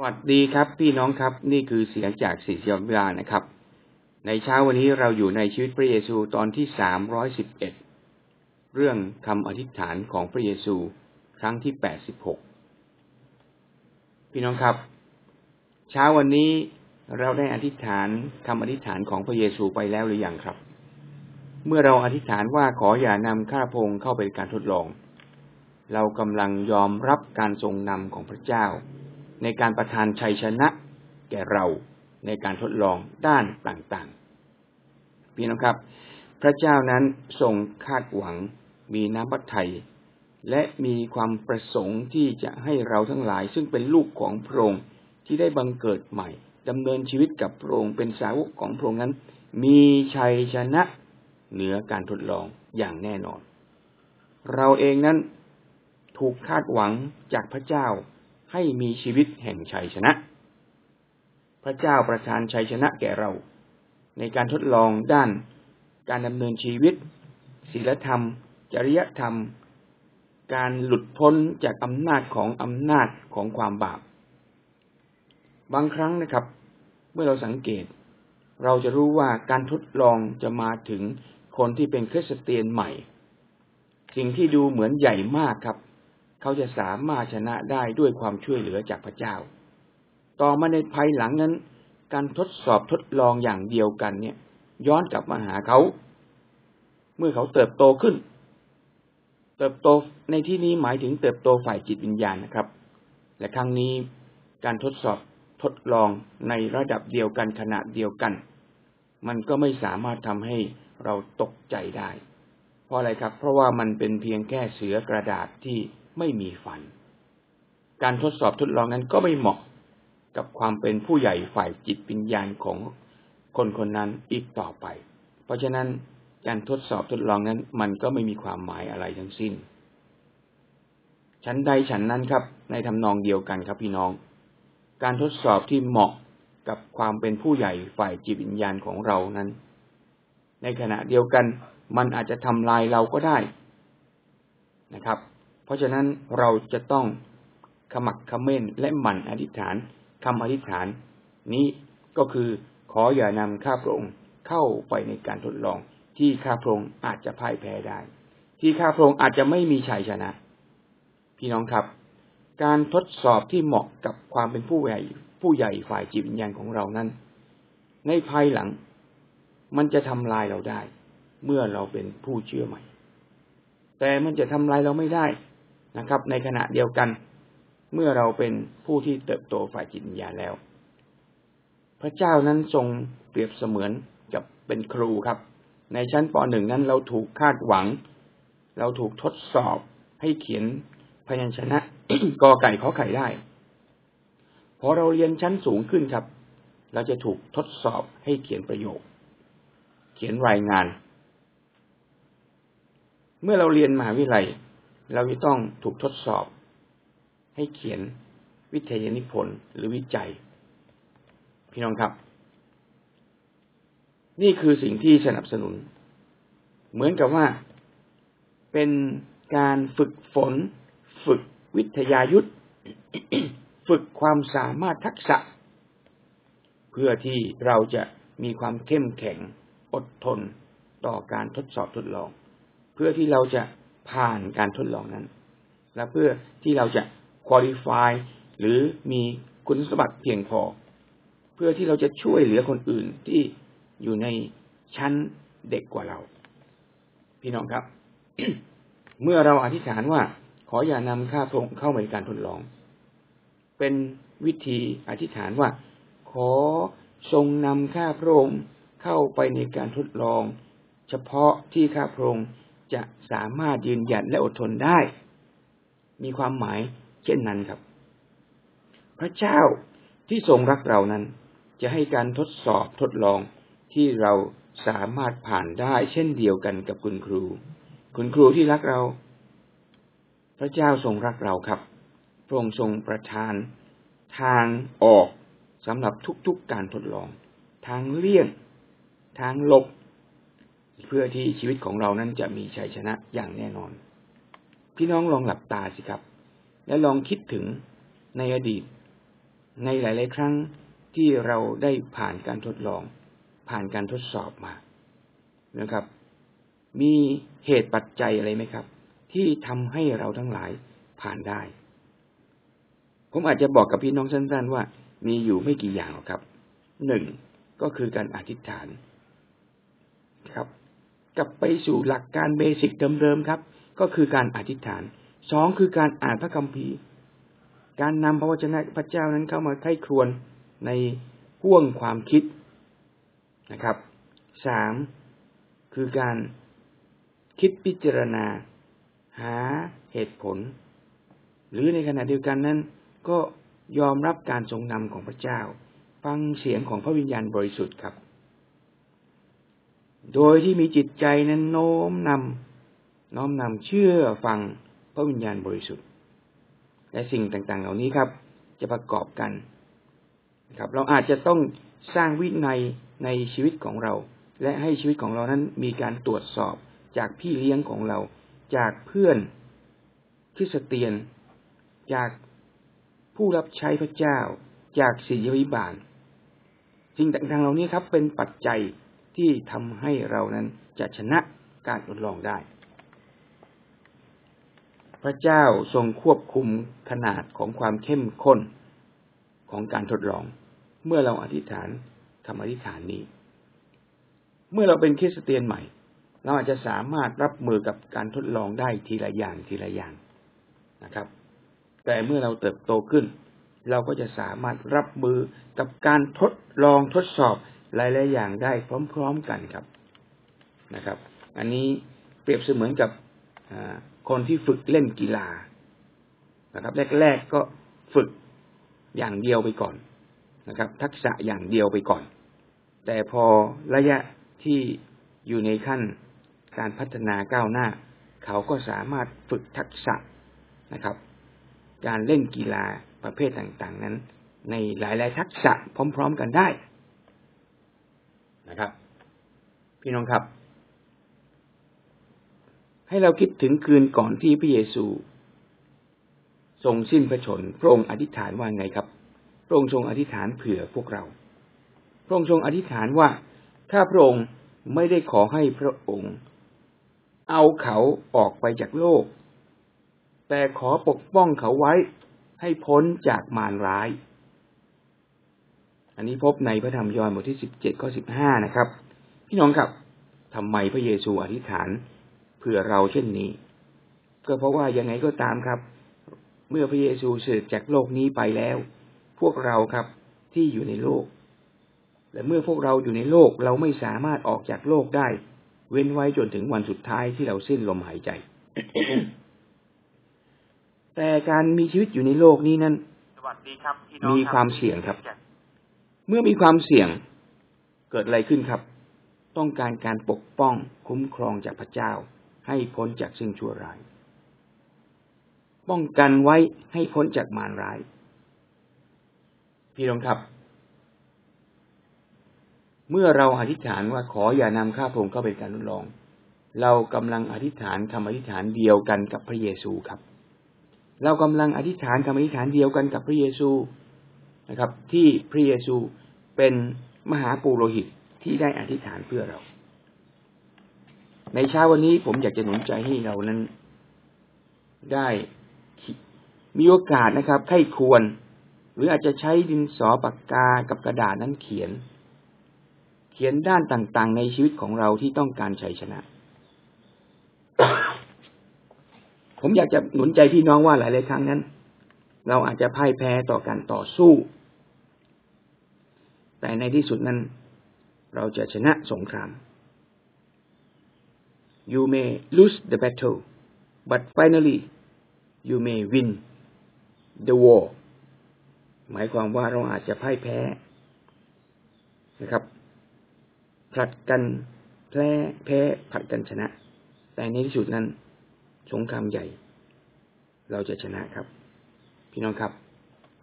สวัสดีครับพี่น้องครับนี่คือเสียงจากศิษยวิลานะครับ ในเช้าวันนี้เราอยู่ในชีวิตพระเยซูตอนที่สามร้อยสิบเอ็ดเรื่องคำอธิษฐานของพระเยซูครั้งที่แปดสิบหกพี่น้องครับ เช้าวันนี้เราได้อธิษฐานคำอธิษฐานของพระเยซูไปแล้วหรือยังครับ เมื่อเราอธิษฐานว่าขออย่านำข้าพงเข้าไปการทดลอง เรากำลังยอมรับการทรงนำของพระเจ้า ในการประทานชัยชนะ แก่เราในการทดลองด้านต่างๆ พี่น้องครับ พระเจ้านั้นทรงคาดหวังมีน้ำพระทัยและมีความประสงค์ที่จะให้เราทั้งหลาย ซึ่งเป็นลูกของพระองค์ที่ได้บังเกิดใหม่ดำเนินชีวิตกับพระองค์เป็นสาวกของพระองค์นั้น มีชัยชนะเหนือการทดลองอย่างแน่นอน เราเองนั้นถูกคาดหวังจากพระเจ้า ให้มีชีวิตแห่งชัยชนะ พระเจ้าประทานชัยชนะแก่เรา ในการทดลองด้านการดำเนินชีวิตศีลธรรม จริยธรรม การหลุดพ้นจากอำนาจของอำนาจของความบาป บางครั้งนะครับ เมื่อเราสังเกต เราจะรู้ว่าการทดลองจะมาถึงคนที่เป็นคริสเตียนใหม่ สิ่งที่ดูเหมือนใหญ่มากครับ เขาจะสามารถชนะได้ด้วยความช่วยเหลือจากพระเจ้า ต่อมาในภายหลังนั้น การทดสอบทดลองอย่างเดียวกันเนี่ย ย้อนกลับมาหาเขา เมื่อเขาเติบโตขึ้น เติบโตในที่นี้หมายถึงเติบโตฝ่ายจิตวิญญาณนะครับ และครั้งนี้การทดสอบทดลองในระดับเดียวกันขนาดเดียวกัน มันก็ไม่สามารถทำให้เราตกใจได้ เพราะอะไรครับ เพราะว่ามันเป็นเพียงแค่เสือกระดาษที่ ไม่มีฟัน การทดสอบทดลองนั้นก็ไม่เหมาะกับความเป็นผู้ใหญ่ฝ่ายจิตวิญญาณของคนคนนั้นอีกต่อไป เพราะฉะนั้นการทดสอบทดลองนั้น มันก็ไม่มีความหมายอะไรทั้งสิ้นฉันใดฉันนั้นครับ ในทำนองเดียวกันครับพี่น้อง การทดสอบที่เหมาะกับความเป็นผู้ใหญ่ฝ่ายจิตวิญญาณของเรานั้น ในขณะเดียวกัน มันอาจจะทำลายเราก็ได้นะครับ เพราะฉะนั้นเราจะต้องขมักขม้นและหมั่นอธิษฐานคำอธิษฐาน นี้ก็คือขออย่านำข้าพระองค์เข้าไปในการทดลอง ที่ข้าพระองค์อาจจะพ่ายแพ้ได้ ที่ข้าพระองค์อาจจะไม่มีชัยชนะ พี่น้องครับ การทดสอบที่เหมาะกับความเป็นผู้ใหญ่ผู้ใหญ่ฝ่ายจิตวิญญาณของเรานั้น ในภายหลัง มันจะทำลายเราได้ เมื่อเราเป็นผู้เชื่อใหม่ แต่มันจะทำลายเราไม่ได้ นะครับ ในขณะเดียวกัน เมื่อเราเป็นผู้ที่เติบโตฝ่ายจิตวิญญาณแล้ว พระเจ้านั้นทรงเปรียบเสมือนกับเป็นครูครับ ในชั้นปหนึ่งนั้นเราถูกคาดหวัง เราถูกทดสอบให้เขียนพยัญชนะกอไก่ขอไข่ได้พอเราเรียนชั้นสูงขึ้นครับ เราจะถูกทดสอบให้เขียนประโยค เขียนรายงาน เมื่อเราเรียนมหาวิทยาลัย เราจะต้องถูกทดสอบ ให้เขียนวิทยานิพนธ์หรือวิจัย พี่น้องครับ นี่คือสิ่งที่สนับสนุน เหมือนกับว่าเป็นการฝึกฝน ฝึกวิทยายุทธฝึกความสามารถทักษะ เพื่อที่เราจะมีความเข้มแข็งอดทนต่อการทดสอบทดลอง เพื่อที่เราจะ ผ่านการทดลองนั้น และเพื่อที่เราจะคุริฟายหรือมีคุณสมบัติเพียงพอ เพื่อที่เราจะช่วยเหลือคนอื่นที่อยู่ในชั้นเด็กกว่าเรา พี่น้องครับ เมื่อเราอธิษฐานว่า ขออย่านำข้าพรงเข้าในการทดลอง เป็นวิธีอธิษฐานว่า ขอทรงนำข้าพระองค์เข้าไปในการทดลอง เฉพาะที่ข้าพระองค์ จะสามารถยืนหยัดและอดทนได้ มีความหมายเช่นนั้นครับ พระเจ้าที่ทรงรักเรานั้น จะให้การทดสอบทดลองที่เราสามารถผ่านได้เช่นเดียวกันกับคุณครู คุณครูที่รักเรา พระเจ้าทรงรักเราครับ พระองค์ทรงประทานทางออกสำหรับทุกๆการทดลอง ทางเลี่ยง ทางหลบ เพื่อที่ชีวิตของเรานั้นจะมีชัยชนะอย่างแน่นอน พี่น้องลองหลับตาสิครับ และลองคิดถึงในอดีต ในหลาย ๆ ครั้งที่เราได้ผ่านการทดลอง ผ่านการทดสอบมานะครับ มีเหตุปัจจัยอะไรไหมครับ ที่ทำให้เราทั้งหลายผ่านได้ ผมอาจจะบอกกับพี่น้องสั้น ๆ ว่ามีอยู่ไม่กี่อย่างหรอกครับหนึ่งก็คือการอธิษฐาน กลับไปสู่หลักการเบสิกเดิมๆครับ ก็คือการอธิษฐานสองคือการอ่านพระคัมภีร์ การนำพระวจนะพระเจ้านั้นเข้ามาไข้ครวนในห่วงความคิดนะครับสามคือการคิดพิจารณา หาเหตุผล หรือในขณะเดียวกันนั้น ก็ยอมรับการทรงนำของพระเจ้า ฟังเสียงของพระวิญญาณบริสุทธิ์ครับ โดยที่มีจิตใจนั้นโน้มนำน้อมนำเชื่อฟังพระวิญญาณบริสุทธิ์ และสิ่งต่างๆ เหล่านี้ครับ จะประกอบกันครับ เราอาจจะต้องสร้างวินัยในชีวิตของเรา และให้ชีวิตของเรานั้นมีการตรวจสอบจากพี่เลี้ยงของเรา จากเพื่อนคริสเตียน จากผู้รับใช้พระเจ้า จากศิยวิบาลสิ่งต่างๆเหล่านี้ครับ เป็นปัจจัย ที่ทำให้เรานั้นจะชนะการทดลองได้ พระเจ้าทรงควบคุมขนาดของความเข้มข้นของการทดลอง เมื่อเราอธิษฐานคำอธิษฐานนี้ เมื่อเราเป็นคริสเตียนใหม่ เราอาจจะสามารถรับมือกับการทดลองได้ทีละอย่างทีละอย่างนะครับ แต่เมื่อเราเติบโตขึ้น เราก็จะสามารถรับมือกับการทดลองทดสอบ หลายๆอย่างได้พร้อมๆกันครับนะครับ อันนี้เปรียบเสมือนกับคนที่ฝึกเล่นกีฬานะครับ แรกๆก็ฝึกอย่างเดียวไปก่อนนะครับ ทักษะอย่างเดียวไปก่อน แต่พอระยะที่อยู่ในขั้นการพัฒนาก้าวหน้า เขาก็สามารถฝึกทักษะนะครับ การเล่นกีฬาประเภทต่างๆ นั้น ในหลาย ๆ ทักษะพร้อม ๆ กันได้ นะครับ พี่น้องครับ ให้เราคิดถึงคืนก่อนที่พระเยซู ทรงสิ้นพระชน พระองค์อธิษฐานว่าไงครับ พระองค์ทรงอธิษฐานเผื่อพวกเรา พระองค์ทรงอธิษฐานว่าถ้าพระองค์ไม่ได้ขอให้พระองค์ เอาเขาออกไปจากโลก แต่ขอปกป้องเขาไว้ให้พ้นจากมารร้าย อันนี้พบในพระธรรมยอห์นบทที่สิบเจ็ดข้อสิบห้านะครับ พี่น้องครับทำไมพระเยซูอธิษฐานเผื่อเราเช่นนี้ ก็เพราะว่ายังไงก็ตามครับ เมื่อพระเยซูเสด็จจากโลกนี้ไปแล้ว พวกเราครับที่อยู่ในโลก และเมื่อพวกเราอยู่ในโลกเราไม่สามารถออกจากโลกได้ เว้นไว้จนถึงวันสุดท้ายที่เราสิ้นลมหายใจ แต่การมีชีวิตอยู่ในโลกนี้นั้นมีความเสี่ยงครับ เมื่อมีความเสี่ยงเกิดอะไรขึ้นครับ ต้องการการปกป้องคุ้มครองจากพระเจ้า ให้พ้นจากสิ่งชั่วร้าย ป้องกันไว้ให้พ้นจากมารร้าย พี่น้องครับ เมื่อเราอธิษฐานว่าขออย่านำข้าพงค์เข้าเป็นการทดลอง เรากำลังอธิษฐานคำอธิษฐานเดียวกันกับพระเยซูครับ เรากำลังอธิษฐานคำอธิษฐานเดียวกันกับพระเยซู นะครับ ที่พระเยซูเป็นมหาปุโรหิตที่ได้อธิษฐานเพื่อเรา ในเช้าวันนี้ผมอยากจะหนุนใจให้เรานั้น ได้มีโอกาสนะครับไข้ควร หรืออาจจะใช้ดินสอปากกากับกระดาษนั้นเขียน เขียนด้านต่างๆ ในชีวิตของเราที่ต้องการชัยชนะ ผมอยากจะหนุนใจพี่น้องว่าหลายๆครั้งนั้น เราอาจจะพ่ายแพ้ต่อการต่อสู้ แต่ในที่สุดนั้น เราจะชนะสงคราม You may lose the battle but finally you may win the war หมายความว่าเราอาจจะพ่ายแพ้นะครับผลัดกันแพ้แพ้ผลัดกันชนะ แต่ในที่สุดนั้น สงครามใหญ่ เราจะชนะครับ พี่น้องครับ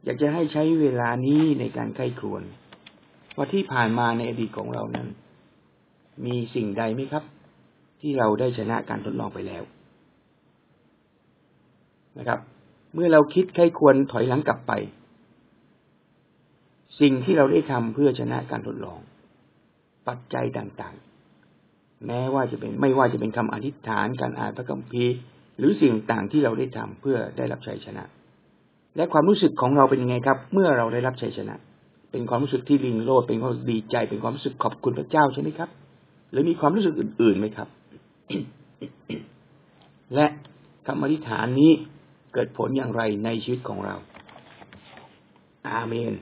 อยากจะให้ใช้เวลานี้ในการไข้ครวน ว่าที่ผ่านมาในอดีตของเรานั้น มีสิ่งใดไหมครับ ที่เราได้ชนะการทดลองไปแล้วนะครับ เมื่อเราคิดใครควรถอยหลังกลับไป สิ่งที่เราได้ทำเพื่อชนะการทดลอง ปัจจัยต่างๆ แม้ว่าจะเป็นไม่ว่าจะเป็นคำอธิษฐานการอ่านพระคัมภีร์ หรือสิ่งต่างที่เราได้ทำเพื่อได้รับชัยชนะ และความรู้สึกของเราเป็นยังไงครับ เมื่อเราได้รับชัยชนะ เป็นความรู้สึกที่ลิงโลดเป็นความรู้สึกดีใจ เป็นความรู้สึกขอบคุณพระเจ้าใช่ไหมครับ หรือมีความรู้สึกอื่นๆไหมครับ และคำอธิษฐานนี้เกิดผลอย่างไรในชีวิตของเรา อาเมน